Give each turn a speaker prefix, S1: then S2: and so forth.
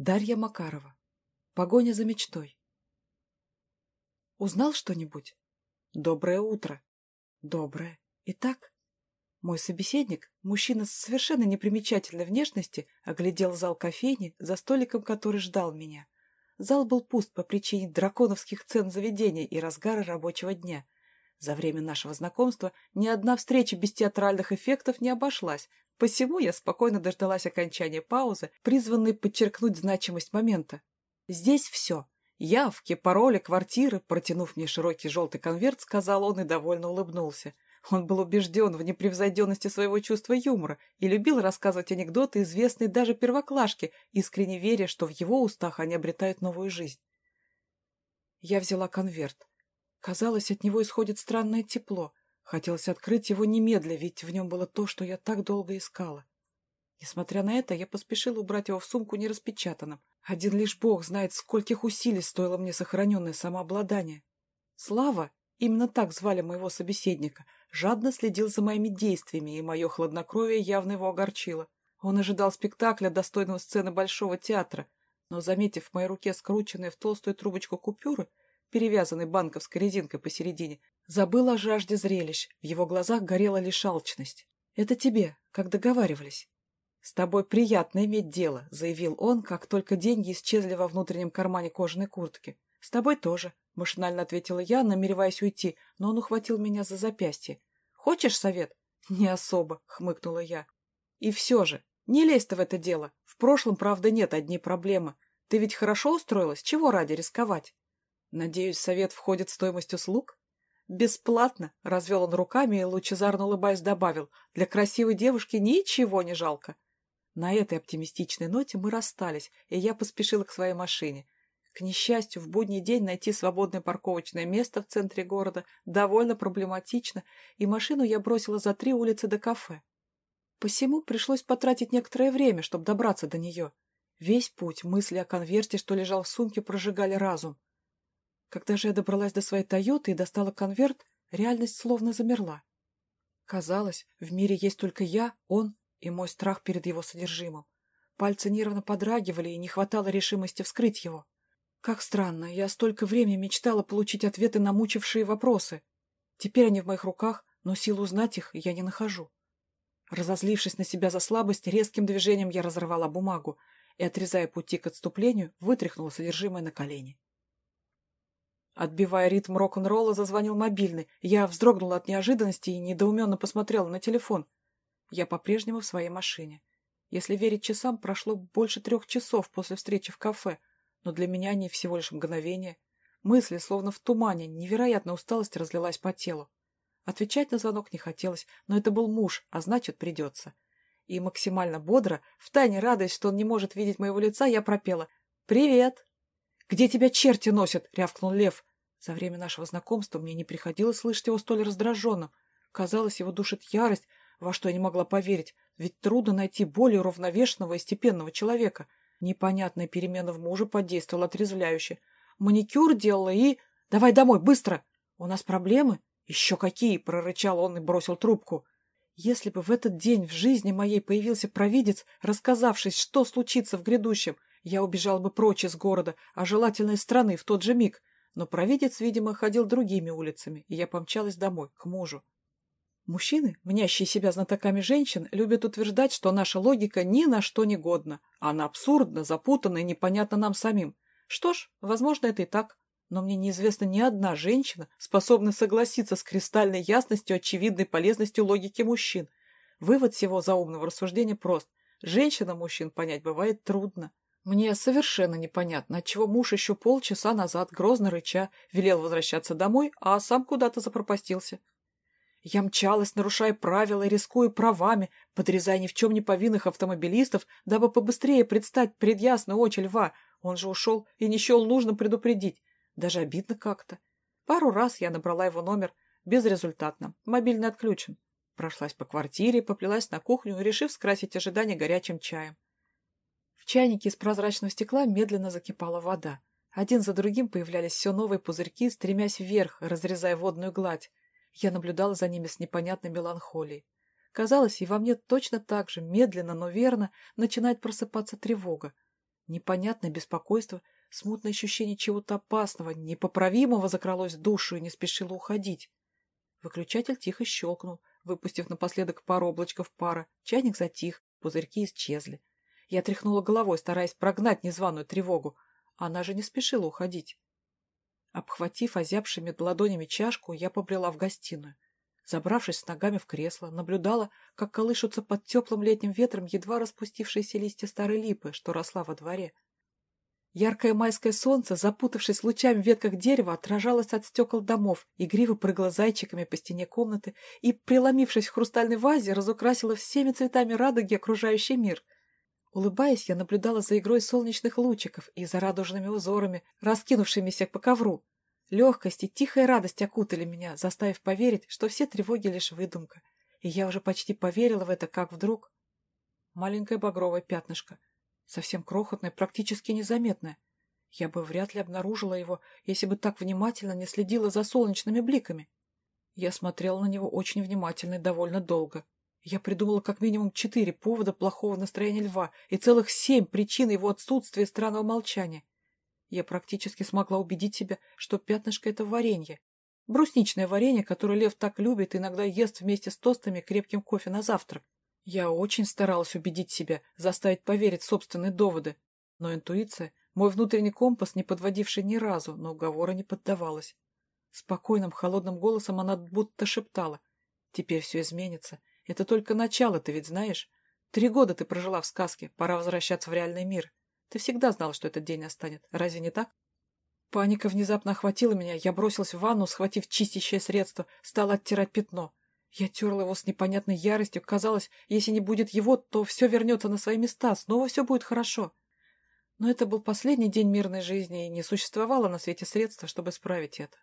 S1: Дарья Макарова. Погоня за мечтой. Узнал что-нибудь? Доброе утро. Доброе. Итак, мой собеседник, мужчина с совершенно непримечательной внешности, оглядел зал кофейни, за столиком который ждал меня. Зал был пуст по причине драконовских цен заведения и разгара рабочего дня. За время нашего знакомства ни одна встреча без театральных эффектов не обошлась, Посему я спокойно дождалась окончания паузы, призванной подчеркнуть значимость момента. Здесь все. Явки, пароли, квартиры, протянув мне широкий желтый конверт, сказал он и довольно улыбнулся. Он был убежден в непревзойденности своего чувства юмора и любил рассказывать анекдоты, известные даже первоклашке, искренне веря, что в его устах они обретают новую жизнь. Я взяла конверт. Казалось, от него исходит странное тепло. Хотелось открыть его немедля, ведь в нем было то, что я так долго искала. Несмотря на это, я поспешила убрать его в сумку нераспечатанным. Один лишь бог знает, скольких усилий стоило мне сохраненное самообладание. Слава, именно так звали моего собеседника, жадно следил за моими действиями, и мое хладнокровие явно его огорчило. Он ожидал спектакля, достойного сцены Большого театра, но, заметив в моей руке скрученные в толстую трубочку купюры, перевязанный банковской резинкой посередине, забыл о жажде зрелищ, в его глазах горела лишь алчность. «Это тебе, как договаривались». «С тобой приятно иметь дело», — заявил он, как только деньги исчезли во внутреннем кармане кожаной куртки. «С тобой тоже», — машинально ответила я, намереваясь уйти, но он ухватил меня за запястье. «Хочешь совет?» «Не особо», — хмыкнула я. «И все же, не лезь ты в это дело. В прошлом, правда, нет одни проблемы. Ты ведь хорошо устроилась, чего ради рисковать?» «Надеюсь, совет входит в стоимость услуг?» «Бесплатно!» — развел он руками и, лучезарно улыбаясь, добавил. «Для красивой девушки ничего не жалко!» На этой оптимистичной ноте мы расстались, и я поспешила к своей машине. К несчастью, в будний день найти свободное парковочное место в центре города довольно проблематично, и машину я бросила за три улицы до кафе. Посему пришлось потратить некоторое время, чтобы добраться до нее. Весь путь мысли о конверте, что лежал в сумке, прожигали разум. Когда же я добралась до своей «Тойоты» и достала конверт, реальность словно замерла. Казалось, в мире есть только я, он и мой страх перед его содержимым. Пальцы нервно подрагивали, и не хватало решимости вскрыть его. Как странно, я столько времени мечтала получить ответы на мучившие вопросы. Теперь они в моих руках, но сил узнать их я не нахожу. Разозлившись на себя за слабость, резким движением я разорвала бумагу и, отрезая пути к отступлению, вытряхнула содержимое на колени. Отбивая ритм рок-н-ролла, зазвонил мобильный. Я вздрогнула от неожиданности и недоуменно посмотрела на телефон. Я по-прежнему в своей машине. Если верить часам, прошло больше трех часов после встречи в кафе, но для меня они всего лишь мгновение. Мысли, словно в тумане, невероятная усталость разлилась по телу. Отвечать на звонок не хотелось, но это был муж, а значит, придется. И максимально бодро, втайне радуясь, что он не может видеть моего лица, я пропела «Привет!» «Где тебя черти носят?» — рявкнул Лев. За время нашего знакомства мне не приходилось слышать его столь раздраженным. Казалось, его душит ярость, во что я не могла поверить, ведь трудно найти более равновешенного и степенного человека. Непонятная перемена в муже подействовала отрезвляюще. Маникюр делала и... «Давай домой, быстро! У нас проблемы?» «Еще какие!» — прорычал он и бросил трубку. Если бы в этот день в жизни моей появился провидец, рассказавшись, что случится в грядущем, я убежал бы прочь из города, а желательно из страны в тот же миг. Но провидец, видимо, ходил другими улицами, и я помчалась домой, к мужу. Мужчины, мнящие себя знатоками женщин, любят утверждать, что наша логика ни на что не годна. Она абсурдна, запутана и непонятна нам самим. Что ж, возможно, это и так. Но мне неизвестна ни одна женщина, способная согласиться с кристальной ясностью очевидной полезностью логики мужчин. Вывод всего заумного рассуждения прост. Женщинам мужчин понять бывает трудно. Мне совершенно непонятно, отчего муж еще полчаса назад, грозно рыча, велел возвращаться домой, а сам куда-то запропастился. Я мчалась, нарушая правила и рискуя правами, подрезая ни в чем не повинных автомобилистов, дабы побыстрее предстать пред ясную очи льва. Он же ушел и не счел нужно предупредить. Даже обидно как-то. Пару раз я набрала его номер. Безрезультатно. Мобильный отключен. Прошлась по квартире, поплелась на кухню, решив скрасить ожидание горячим чаем чайнике из прозрачного стекла медленно закипала вода. Один за другим появлялись все новые пузырьки, стремясь вверх, разрезая водную гладь. Я наблюдала за ними с непонятной меланхолией. Казалось, и во мне точно так же, медленно, но верно, начинает просыпаться тревога. Непонятное беспокойство, смутное ощущение чего-то опасного, непоправимого закралось в душу и не спешило уходить. Выключатель тихо щелкнул, выпустив напоследок пару облачков пара. Чайник затих, пузырьки исчезли. Я тряхнула головой, стараясь прогнать незваную тревогу. Она же не спешила уходить. Обхватив озябшими ладонями чашку, я побрела в гостиную. Забравшись с ногами в кресло, наблюдала, как колышутся под теплым летним ветром едва распустившиеся листья старой липы, что росла во дворе. Яркое майское солнце, запутавшись лучами в ветках дерева, отражалось от стекол домов, игриво прыгало зайчиками по стене комнаты и, преломившись в хрустальной вазе, разукрасило всеми цветами радуги окружающий мир. Улыбаясь, я наблюдала за игрой солнечных лучиков и за радужными узорами, раскинувшимися по ковру. Легкость и тихая радость окутали меня, заставив поверить, что все тревоги лишь выдумка. И я уже почти поверила в это, как вдруг... Маленькое багровое пятнышко — совсем крохотное, практически незаметное. Я бы вряд ли обнаружила его, если бы так внимательно не следила за солнечными бликами. Я смотрела на него очень внимательно и довольно долго. Я придумала как минимум четыре повода плохого настроения льва и целых семь причин его отсутствия и странного молчания. Я практически смогла убедить себя, что пятнышко — это варенье. Брусничное варенье, которое лев так любит и иногда ест вместе с тостами крепким кофе на завтрак. Я очень старалась убедить себя, заставить поверить в собственные доводы, но интуиция, мой внутренний компас, не подводивший ни разу, но уговора не поддавалась. Спокойным, холодным голосом она будто шептала. «Теперь все изменится. Это только начало, ты ведь знаешь? Три года ты прожила в сказке, пора возвращаться в реальный мир. Ты всегда знала, что этот день настанет. Разве не так?» Паника внезапно охватила меня, я бросилась в ванну, схватив чистящее средство, стала оттирать пятно. Я терла его с непонятной яростью. Казалось, если не будет его, то все вернется на свои места, снова все будет хорошо. Но это был последний день мирной жизни, и не существовало на свете средства, чтобы исправить это.